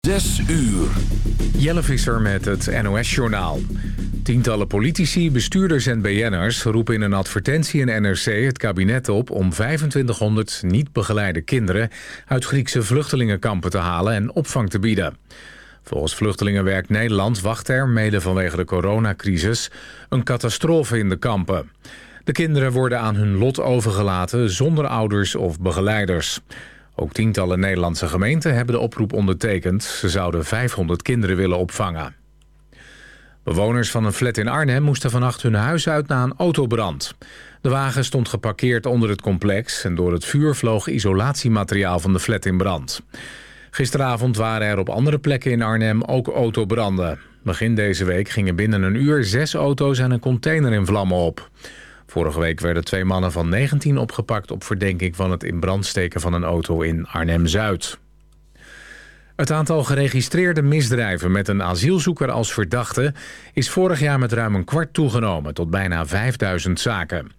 Zes uur. Jelle Visser met het NOS-journaal. Tientallen politici, bestuurders en BN'ers roepen in een advertentie in NRC het kabinet op om 2500 niet begeleide kinderen uit Griekse vluchtelingenkampen te halen en opvang te bieden. Volgens Vluchtelingenwerk Nederland wacht er, mede vanwege de coronacrisis, een catastrofe in de kampen. De kinderen worden aan hun lot overgelaten zonder ouders of begeleiders. Ook tientallen Nederlandse gemeenten hebben de oproep ondertekend. Ze zouden 500 kinderen willen opvangen. Bewoners van een flat in Arnhem moesten vannacht hun huis uit na een autobrand. De wagen stond geparkeerd onder het complex... en door het vuur vloog isolatiemateriaal van de flat in brand. Gisteravond waren er op andere plekken in Arnhem ook autobranden. Begin deze week gingen binnen een uur zes auto's en een container in vlammen op. Vorige week werden twee mannen van 19 opgepakt... op verdenking van het in brand steken van een auto in Arnhem-Zuid. Het aantal geregistreerde misdrijven met een asielzoeker als verdachte... is vorig jaar met ruim een kwart toegenomen tot bijna 5000 zaken.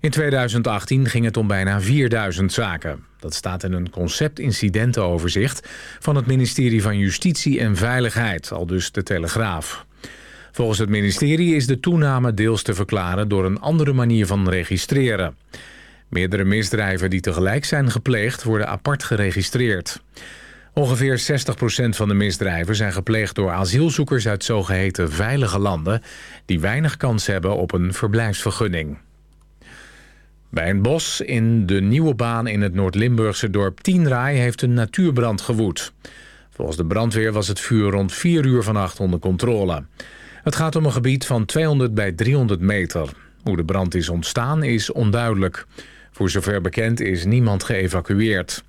In 2018 ging het om bijna 4000 zaken. Dat staat in een concept-incidentenoverzicht... van het ministerie van Justitie en Veiligheid, al dus de Telegraaf. Volgens het ministerie is de toename deels te verklaren door een andere manier van registreren. Meerdere misdrijven die tegelijk zijn gepleegd worden apart geregistreerd. Ongeveer 60% van de misdrijven zijn gepleegd door asielzoekers uit zogeheten veilige landen... die weinig kans hebben op een verblijfsvergunning. Bij een bos in de nieuwe baan in het Noord-Limburgse dorp Tienraai heeft een natuurbrand gewoed. Volgens de brandweer was het vuur rond 4 uur vannacht onder controle. Het gaat om een gebied van 200 bij 300 meter. Hoe de brand is ontstaan is onduidelijk. Voor zover bekend is niemand geëvacueerd.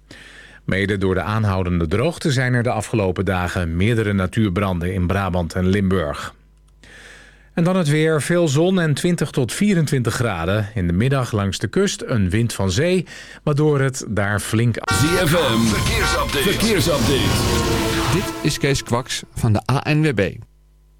Mede door de aanhoudende droogte zijn er de afgelopen dagen meerdere natuurbranden in Brabant en Limburg. En dan het weer. Veel zon en 20 tot 24 graden. In de middag langs de kust een wind van zee, waardoor het daar flink... ZFM, verkeersupdate. verkeersupdate. Dit is Kees Kwaks van de ANWB.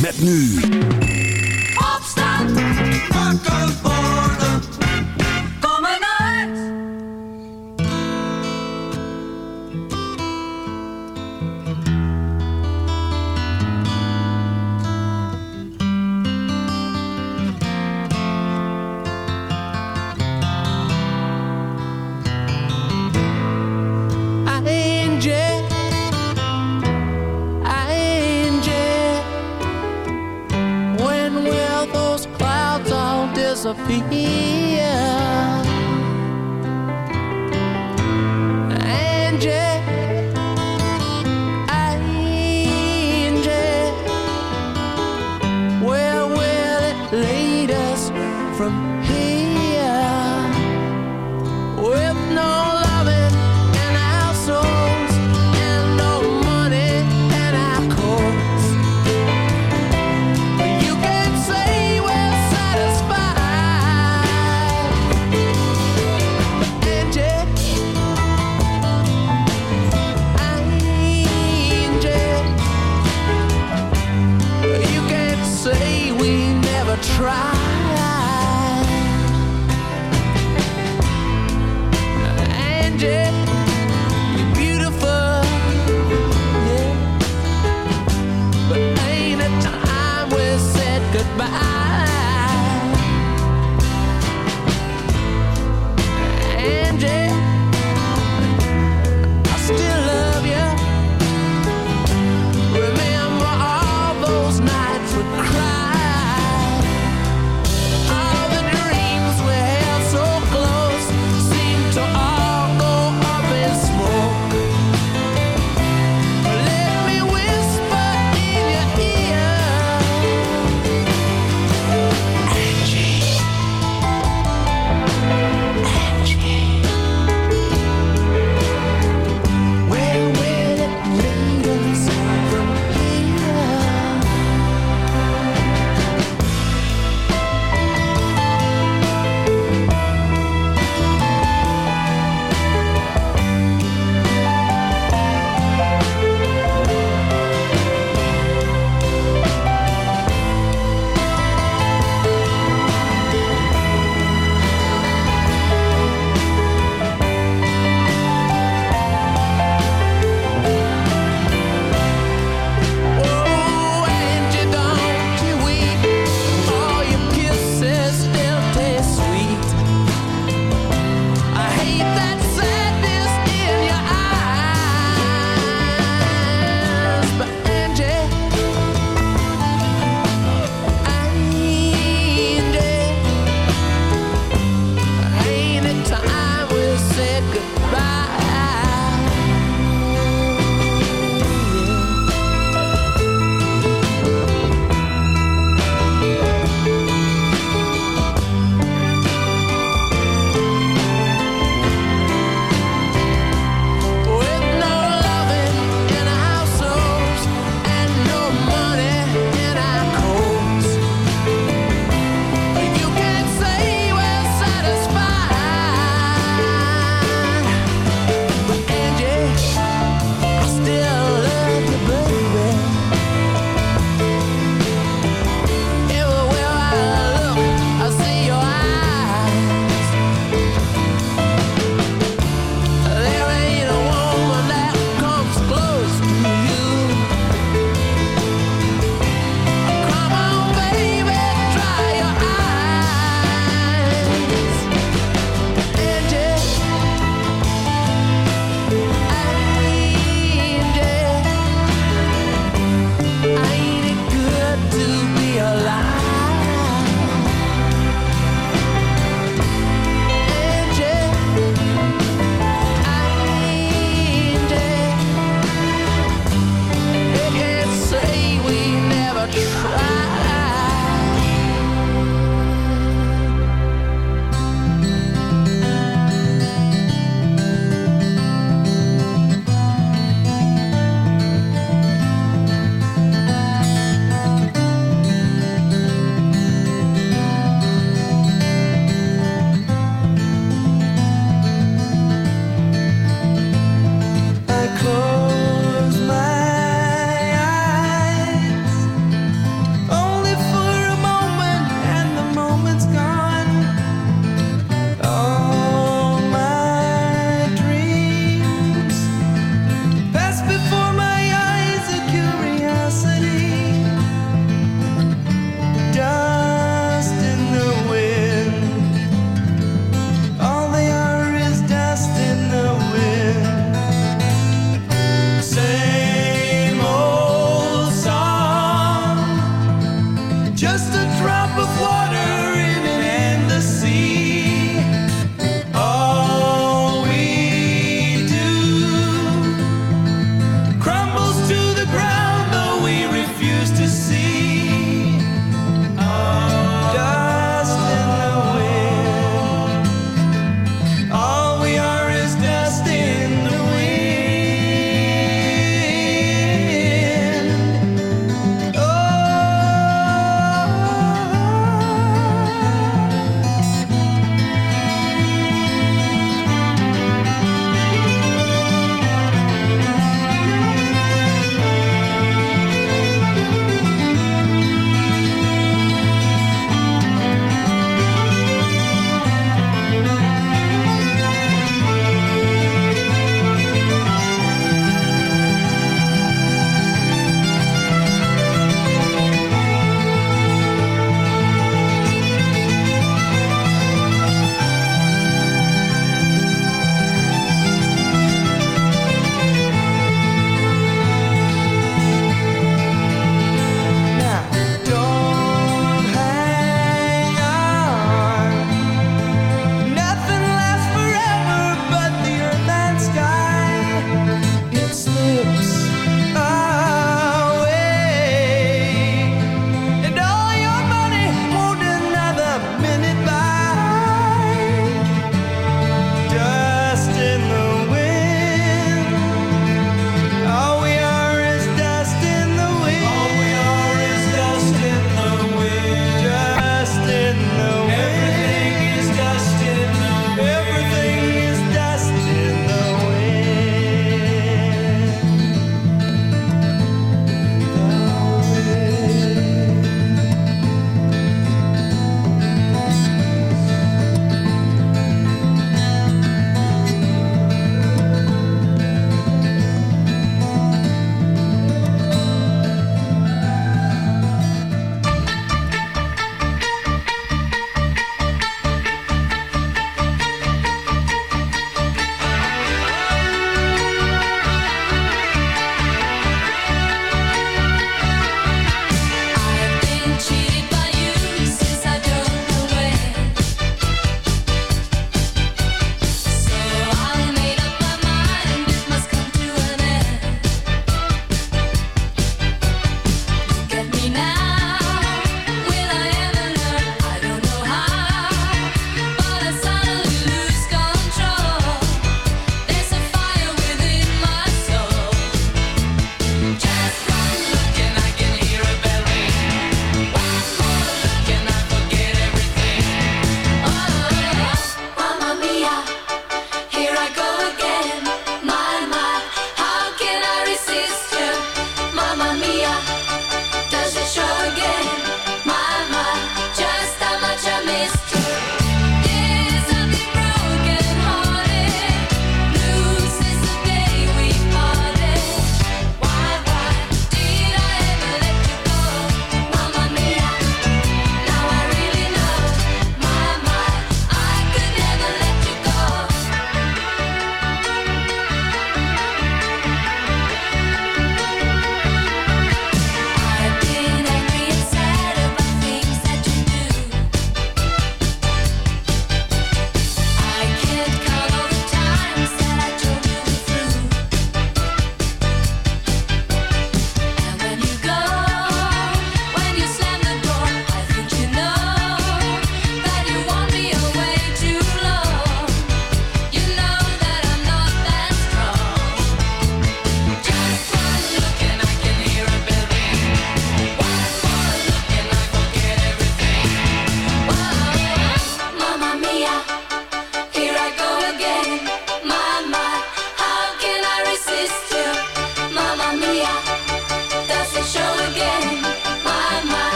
Met nu. Opstand. Wakker be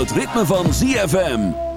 het ritme van ZFM.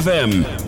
ZFM.